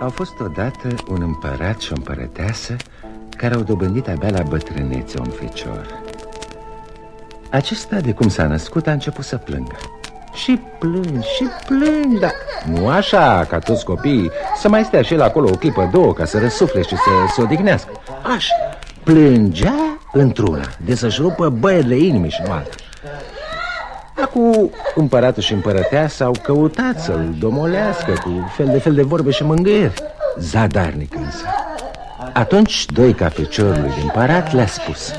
Au fost odată un împărat și o împărăteasă Care au dobândit abia la bătrânețe un fecior. Acesta, de cum s-a născut, a început să plângă. Și plâng, și plâng, dar nu așa ca toți copiii Să mai stea și el acolo o clipă, două, ca să răsufle și să se odihnească. Așa, plângea într-una, de să-și rupă băierile inimii și nu altă Acum împăratul și împărătea s-au căutat să-l domolească cu fel de fel de vorbe și mângâieri. Zadarnic însă. Atunci doi cafeciorului din împărat le-a spus.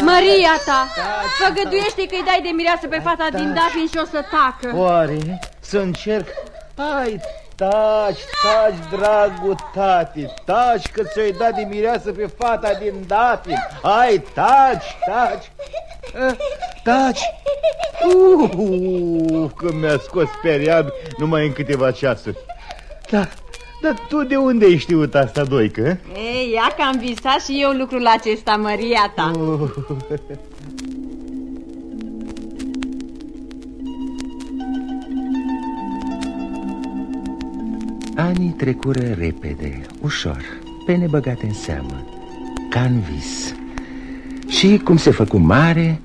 Maria ta, făgăduiește că-i dai de mireasă pe fata din Dafin și o să tacă. Oare să încerc? Hai, taci, taci, dragul tati, taci că ți-ai dat de mireasă pe fata din Dafin Hai, taci, taci. Eh, Taci. Uh, Că mi-a scos periab numai în câteva ceasuri. Da, dar tu de unde ai știut asta, Doică? Ei, ia că am visat și eu lucrul acesta, Maria ta. Uh. Anii trecură repede, ușor, pe nebăgate în seamă, ca în vis Și cum se făcu mare,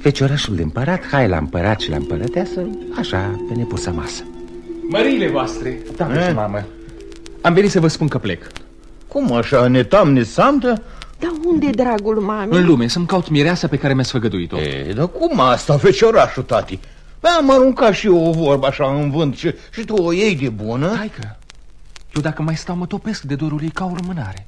feciorașul de împărat, hai la împărat și la împărăteasă, așa, pe nepusă masă Măriile voastre Da, și mamă Am venit să vă spun că plec Cum așa, netam, nesamtă? Dar unde, dragul mami? În lume, să-mi caut mireasa pe care mi-a sfăgăduit-o E, dar cum asta, feciorașul, tati? Păi am aruncat și eu o vorbă așa în vânt și, și tu o iei de bună? Hai că eu dacă mai stau mă topesc de dorul ei ca o rămânare.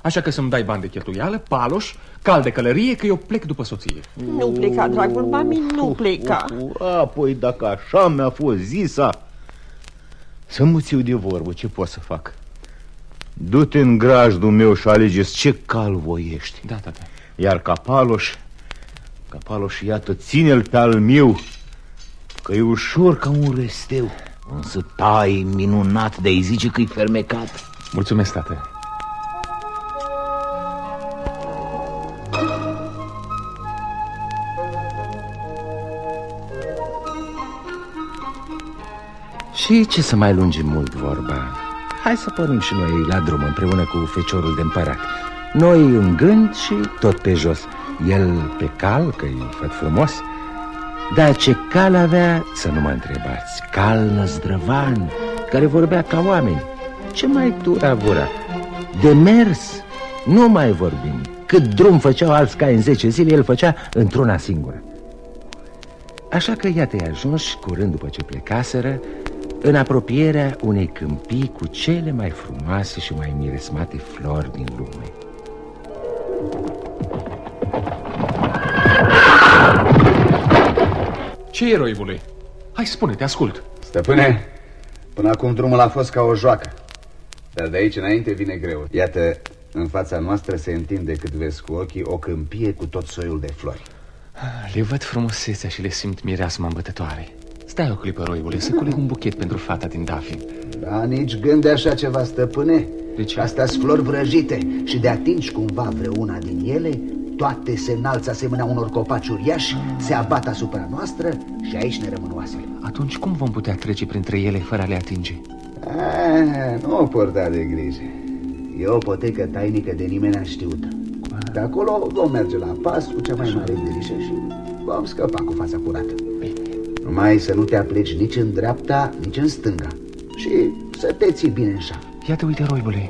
Așa că să-mi dai bani de cheltuială, paloș, cal de călărie, că eu plec după soție. Nu pleca, dragul mami, nu pleca. Apoi dacă așa mi-a fost zisa Să mă țiu de vorbă, ce pot să fac? Du-te în grajdul meu și alegeți ce cal voiești. Da, tata Iar ca paloș, ca paloș, iată, ține-l pe al meu Că e ușor ca un resteu Însă tai minunat de-ai zice că-i fermecat. Mulțumesc, tată. Și ce să mai lungim mult vorba? Hai să pornim și noi la drum împreună cu feciorul de împărat. Noi în gând și tot pe jos. El pe cal, că e făt frumos Dar ce cal avea, să nu mă întrebați. Cal năzdrăvan, care vorbea ca oameni. Ce mai tura vura De mers, nu mai vorbim. Cât drum făceau alți cai în zece zile El făcea într-una singură. Așa că iată-i ajuns curând după ce plecaseră în apropierea unei câmpii cu cele mai frumoase și mai miresmate flori din lume. Ce e, roibule? Hai, spune, te ascult. Stăpâne, până acum drumul a fost ca o joacă. Dar de aici înainte vine greu. Iată, în fața noastră se întinde, cât vezi cu ochii, o câmpie cu tot soiul de flori. Le văd frumusețea și le simt mireasma îmbătătoare. Stai o clipă, roibule, să culeg un buchet pentru fata din Dafin Da, nici gând de așa ceva, stăpâne De ce? Astea sunt flori vrăjite și de atingi cumva vreuna din ele Toate se înalță asemenea unor copaci uriași Se abat asupra noastră și aici ne rămân oasele. Atunci cum vom putea trece printre ele fără a le atinge? A, nu o porta de grijă. E o potecă tainică de nimeni știută De acolo vom merge la pas cu cea mai mare grijă și vom scăpa cu fața curată. Numai să nu te apleci nici în dreapta, nici în stânga. Și să te ții bine așa Iată, uite, roibule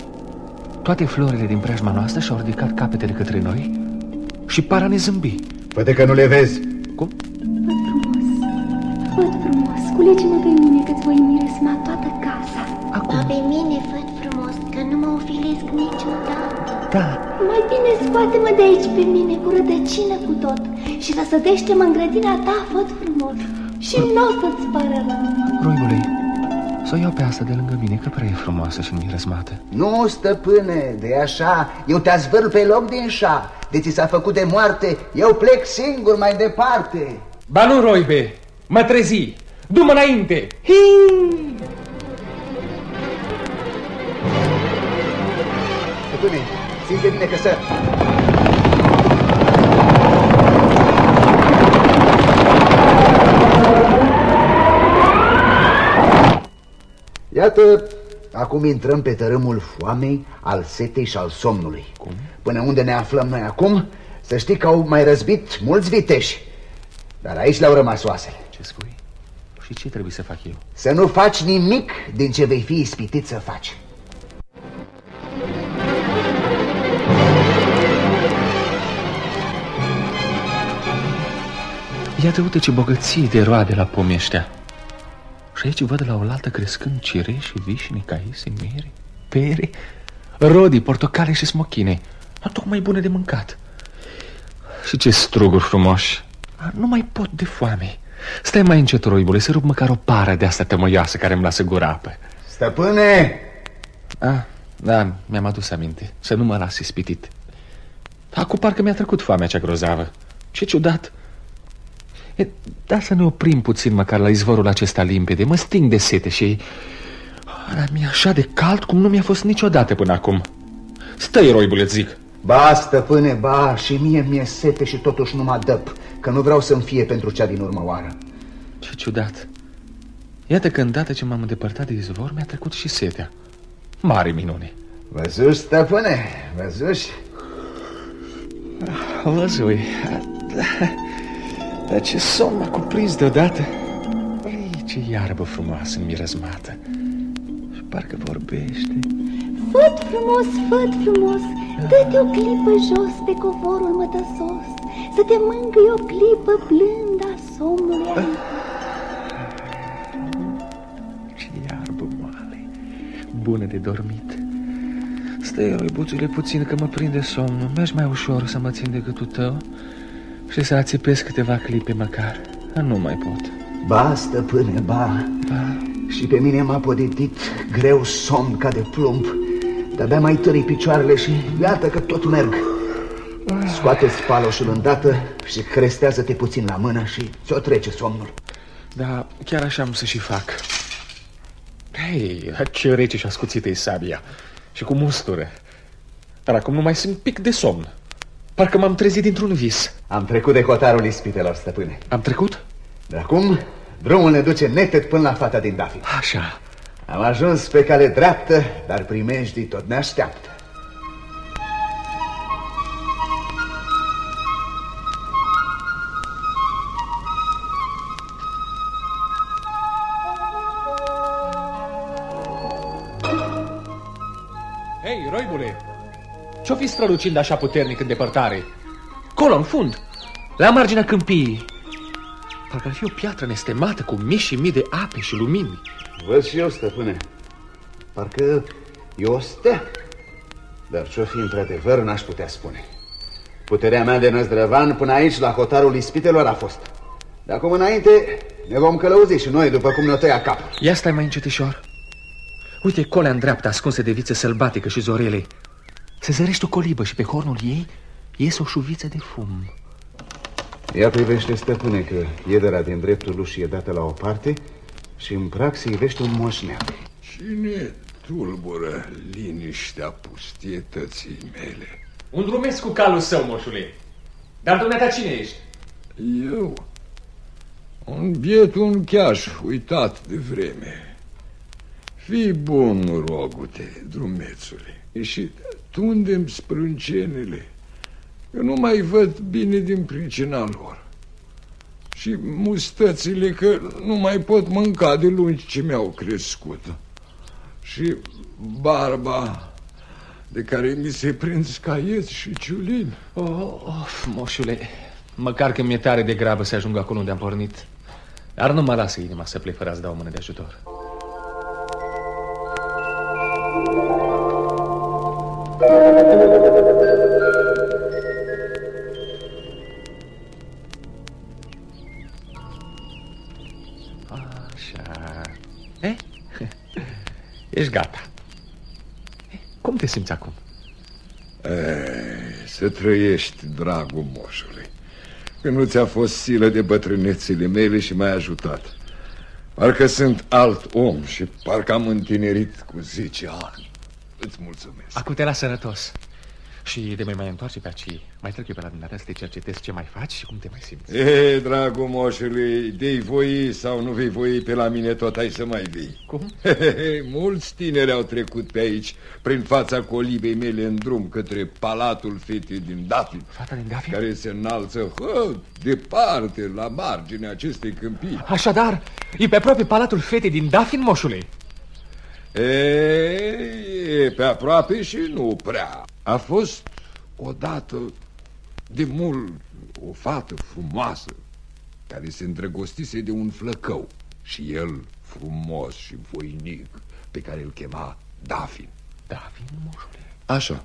Toate florile din preajma noastră și-au ridicat capetele către noi Și para ne zâmbi Poate că nu le vezi. Cum? Văd frumos, văd frumos. Culege-mă pe mine că-ți voi miresma toată casa. Acum. Pe mine văd frumos că nu mă ofilesc niciodată. Da. Mai bine scoate-mă de aici pe mine cu rădăcină cu tot. Și răsădește-mă în grădina ta, văd frumos. Și nu o să-ți pară rău. Roibule, să o iau pe asta de lângă mine Că prea e frumoasă și mirăsmată Nu, stăpâne, de așa. Eu te zvârl pe loc din șa. De ți s-a făcut de moarte Eu plec singur mai departe. Ba nu, roibe, mă trezi. Du-mă înainte. Hii! Stăpâne, simte bine că să... Iată, acum intrăm pe tărâmul foamei, al setei și al somnului. Cum? Până unde ne aflăm noi acum, să știi că au mai răzbit mulți viteși. Dar aici le-au rămas oasele. Ce spui? Și ce trebuie să fac eu? Să nu faci nimic din ce vei fi ispitit să faci. Iată, uite ce bogăție de roade la pomii ăștia. Și aici văd la oaltă crescând cireși, vișine, caise, mere, pere, rodii, portocale și smochine. Tocmai bune de mâncat. Și ce struguri frumoși. Nu mai pot de foame. Stai mai încet, roibule, să rup măcar o pară de asta tămăioasă care îmi lasă gura apă. Stăpâne! Ah, da, mi-am adus aminte. Să nu mă las ispitit. Acum parcă mi-a trecut foamea cea grozavă. Ce ciudat. E, da să ne oprim puțin măcar la izvorul acesta limpede. Mă sting de sete și... Dar mi-e așa de cald cum nu mi-a fost niciodată până acum. Stai, roibuleț, zic. Ba, stăpâne, ba, și mie mi-e sete și totuși nu mă adăp, că nu vreau să-mi fie pentru cea din urmă oară. Ce ciudat. Iată că îndată ce m-am îndepărtat de izvor, mi-a trecut și setea. Mare minune. Văzuși, stăpâne, văzuși? Văzui. Dar ce somn m-a cuprins deodată. Ei, ce iarbă frumoasă mirăzmată. Și parcă vorbește. Făt frumos, făt frumos, dă-te o clipă jos pe covorul mătăsos, să te mângâi o clipă blândă a somnului aici. Ce iarbă moale, bună de dormit. Stai, roibuțule, puțin că mă prinde somnul. Mergi mai ușor să mă țin de gâtul tău și să ațipesc câteva clipe măcar. Nu mai pot. Ba, stăpâne, ba. ba. Și pe mine m-a poditit greu somn ca de plumb. De-abia mai tării picioarele și iată că tot merg. Scoate spaloșul îndată și crestează-te puțin la mână și ți-o trece somnul. Da, chiar așa am să și fac. Hei, ce rece și ascuțită e sabia. Și cu mustură. Dar acum nu mai simt pic de somn. Parcă m-am trezit dintr-un vis. Am trecut de hotarul ispitelor, stăpâne. Am trecut? De acum, drumul ne duce neted până la fata din Dafi. Așa. Am ajuns pe cale dreaptă, dar primejdii tot ne așteaptă. Hei, roibule, ce-o fi strălucind așa puternic în depărtare? Colo, în fund, la marginea câmpiei. Parcă ar fi o piatră nestemată cu mii și mii de ape și lumini. Văd și eu, stăpâne. Parcă e o stea. Dar ce-o fi într-adevăr n-aș putea spune. Puterea mea de năzdrăvan până aici, la hotarul ispitelor, a fost. De acum înainte ne vom călăuzi și noi, după cum ne-o tăia capul. Ia stai mai încetișor. Uite colea în dreapta, ascunsă de viță sălbatică și zorele. Se zărește o colibă și pe hornul ei iese o șuviță de fum. Ea privește, stăpâne, că iederea din dreptul ușii e dată la o parte și în prag se ivește un moșneac. Cine tulbură liniștea pustietății mele? Un drumesc cu calul său, moșule. Dar dumneata cine ești? Eu? Un biet un cheaș uitat de vreme. Fii bun, rogute, drumețule, și tundem sprâncenele. Eu nu mai văd bine din pricina lor. Și mustățile că nu mai pot mânca de lungi ce mi-au crescut. Și barba de care mi se prind scaiet și ciulin. Oh, of, moșule, măcar că mi-e tare de grabă să ajung acolo unde am pornit. Dar nu mă lasă inima să plec fără a-ți dau o mână de ajutor. Așa. Eh? Ești gata. Cum te simți acum? Ei, să trăiești, dragul moșului. Că nu ți-a fost silă de bătrânețele mele și m-ai ajutat. Parcă sunt alt om și parcă am întinerit cu 10 ani. Îți mulțumesc. Acum te las sănătos. Și de mai mai întoarce pe aici, mai trec eu pe la dumneavoastră să te cercetez ce mai faci și cum te mai simți. E, dragul moșului, de voi sau nu vei voi pe la mine tot ai să mai vii. Cum? Mulți tineri au trecut pe aici, prin fața colibei mele în drum către palatul fetei din Dafin. Fata din Dafin? Care se înalță, hă, departe, la marginea acestei câmpii. Așadar, e pe aproape palatul fetei din Dafin, moșule. E, e pe aproape și nu prea. A fost odată de mult o fată frumoasă care se îndrăgostise de un flăcău și el frumos și voinic pe care îl chema Dafin. Dafin, moșule? Așa.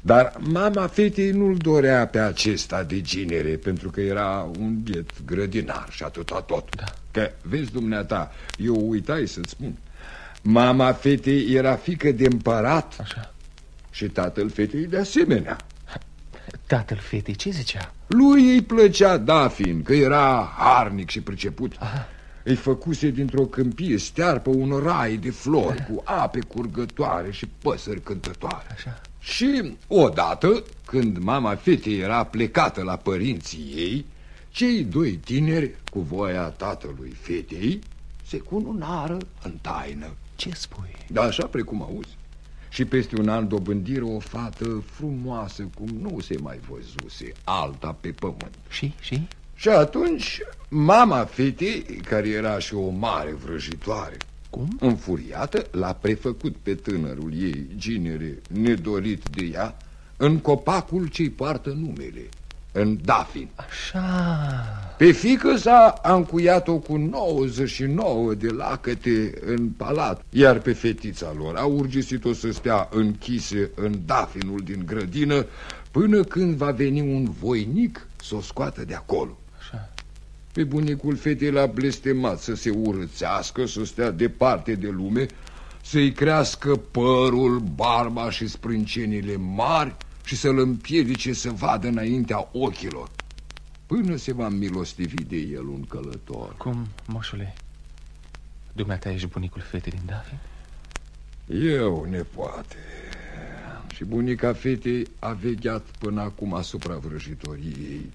Dar mama fetei nu-l dorea pe acesta de ginere Pentru că era un biet grădinar și atâta tot da. Că, vezi dumneata, eu uitai să-ți spun Mama fetei era fică de împărat Așa. Și tatăl fetei de asemenea Tatăl fetei ce zicea? Lui îi plăcea Dafin, că era harnic și priceput Aha. Îi făcuse dintr-o câmpie stearpă un rai de flori Cu ape curgătoare și păsări cântătoare Așa. Și odată, când mama fetei era plecată la părinții ei Cei doi tineri, cu voia tatălui fetei Se cununară în taină Ce spui? Da, așa precum auzi și peste un an dobândiră o fată frumoasă cum nu se mai văzuse, alta pe pământ. Și, și? Și atunci mama fetei, care era și o mare vrăjitoare, cum? Înfuriată, l-a prefăcut pe tânărul ei, ginere, nedorit de ea, în copacul ce-i poartă numele, în Dafin. Așa... Pe fică sa a încuiat-o cu 99 de lacăte în palat, iar pe fetița lor a urgisit-o să stea închise în Dafinul din grădină până când va veni un voinic să o scoată de acolo. Așa. Pe bunicul fetei l-a blestemat să se urățească, să stea departe de lume, să-i crească părul, barba și sprâncenile mari și să-l împiedice să vadă înaintea ochilor, până se va milostivi de el un călător. Cum, moșule? Dumneata ești bunicul fetei din Dafin? Eu, nepoate. Și bunica fetei a vegheat până acum asupra vrăjitoriei.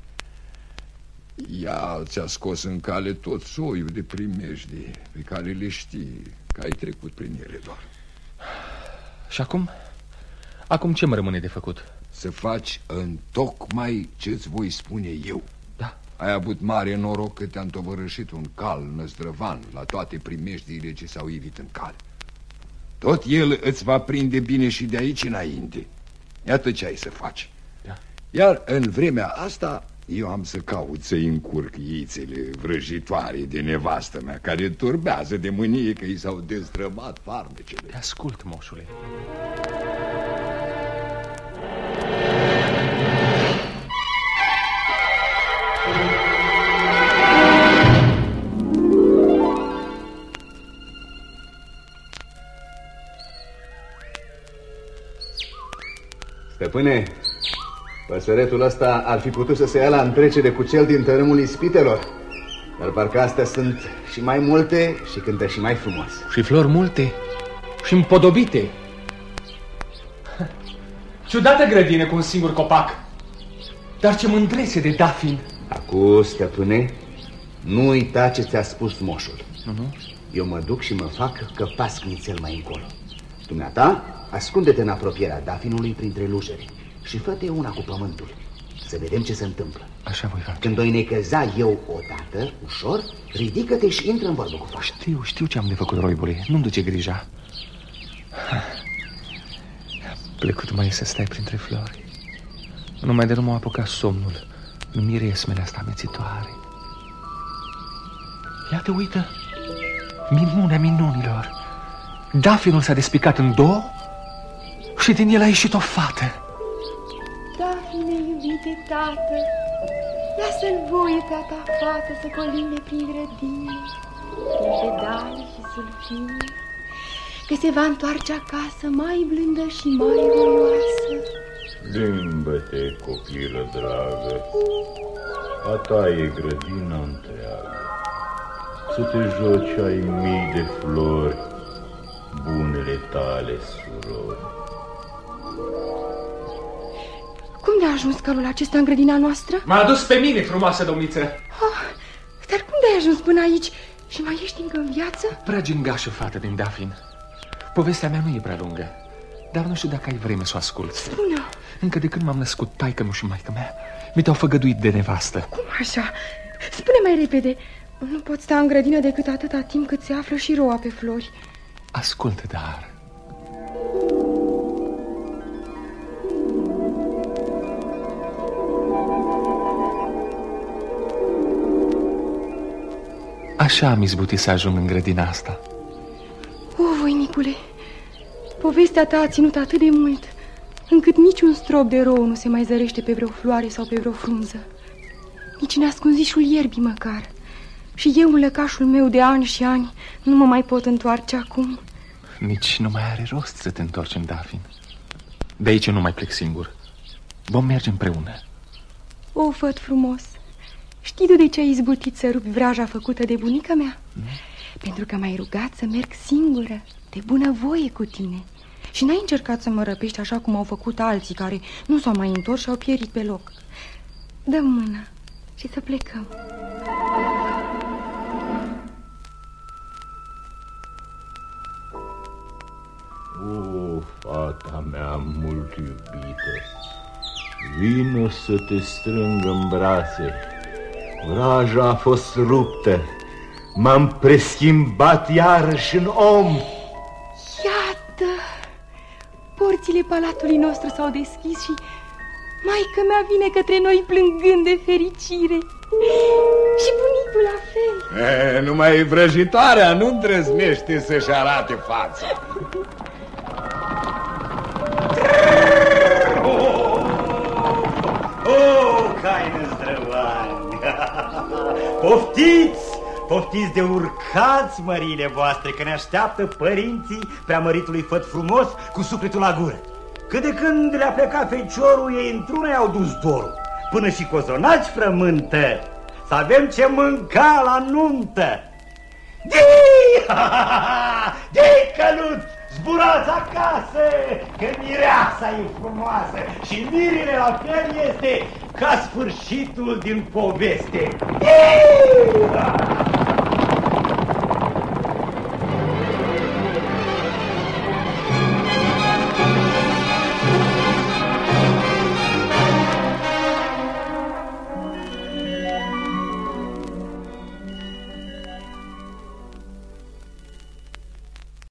Ea ți-a scos în cale tot soiul de primejdii pe care le știi, că ai trecut prin ele doar. Și acum? Acum ce mă rămâne de făcut? Să faci în tocmai ce-ți voi spune eu. Da. Ai avut mare noroc că te-a întovărășit un cal năzdrăvan la toate primejdiile ce s-au ivit în cale. Tot el îți va prinde bine și de aici înainte. Iată ce ai să faci. Da. Iar în vremea asta eu am să caut să-i încurc ițele vrăjitoare de nevastă mea Care turbează de mânie că i s-au dezdrămat farmecele Te ascult, moșule Stăpâne, păsăretul ăsta ar fi putut să se ia la întrecere cu cel din tărâmul ispitelor. Dar parcă astea sunt și mai multe și cântă și mai frumos. Și flori multe și împodobite. Ciudată grădină cu un singur copac. Dar ce mândrețe de Dafin. Acu, stăpâne, nu uita ce ți-a spus moșul. Uh -huh. Eu mă duc și mă fac căpasc nițel mai încolo. Dumneata, ascunde-te în apropierea Dafinului printre lujere și fă-te una cu pământul. Să vedem ce se întâmplă. Așa voi face. Când o necăza eu odată, ușor, ridică-te și intră în vorbă cu fata. Știu, știu ce am de făcut, roibule. Nu-mi duce grija. Plecut mai să stai printre flori. Numai de nu m-a apucat somnul în miresmele astea amețitoare. Iată, uită, minunea minunilor. Dafinul s-a despicat în două și din el a ieșit o fată. Dafine, iubite tată, lasă-l voie pe a ta fată să coline prin grădine, prin pedale și sulfine, că se va întoarce acasă mai blândă și mai voioasă. Plimbă-te, copilă dragă, a ta e grădina întreagă, să te joci ai mii de flori, bunele tale surori. unde a ajuns calul acesta în grădina noastră? M-a adus pe mine, frumoasă domniță. Oh, dar cum de ai ajuns până aici? Și mai ești încă în viață? Prea gingașă fată din Dafin. Povestea mea nu e prea lungă, dar nu știu dacă ai vreme să o asculți. Spune-o. Încă de când m-am născut taică și maică mea, mi te-au făgăduit de nevastă. Cum așa? Spune mai repede. Nu pot sta în grădină decât atâta timp cât se află și roa pe flori. Ascultă, dar... Așa am izbutit să ajung în grădina asta. O, voinicule, povestea ta a ținut atât de mult, încât niciun strop de rou nu se mai zărește pe vreo floare sau pe vreo frunză. Nici în ascunzișul ierbii măcar. Și eu, în lăcașul meu de ani și ani, nu mă mai pot întoarce acum. Nici nu mai are rost să te întorci în Dafin. De aici nu mai plec singur. Vom merge împreună. O, făt frumos, știi tu de ce ai izbutit să rupi vraja făcută de bunica mea? Mm? Pentru că m-ai rugat să merg singură, de bunăvoie cu tine. Și n-ai încercat să mă răpești așa cum au făcut alții care nu s-au mai întors și au pierit pe loc. dă mâna și să plecăm. O, fata mea mult iubită, vino să te strâng în brațe. Vraja a fost ruptă, m-am preschimbat iarăși în om. Iată, porțile palatului nostru s-au deschis și maica mea vine către noi plângând de fericire. Și bunicul la fel. E, numai vrăjitoarea nu îndrăznește să-și arate fața. Poftiți! Poftiți de urcați, mările voastre, că ne așteaptă părinții preamăritului făt frumos cu sufletul la gură. Că de când le-a plecat feciorul, ei într-una i-au dus dorul. Până și cozonaci frământă, să avem ce mânca la nuntă. Dii! Dii, căluț! Zburați acasă, că mireasa e frumoasă și mirile la fel este ca sfârșitul din poveste. Eee!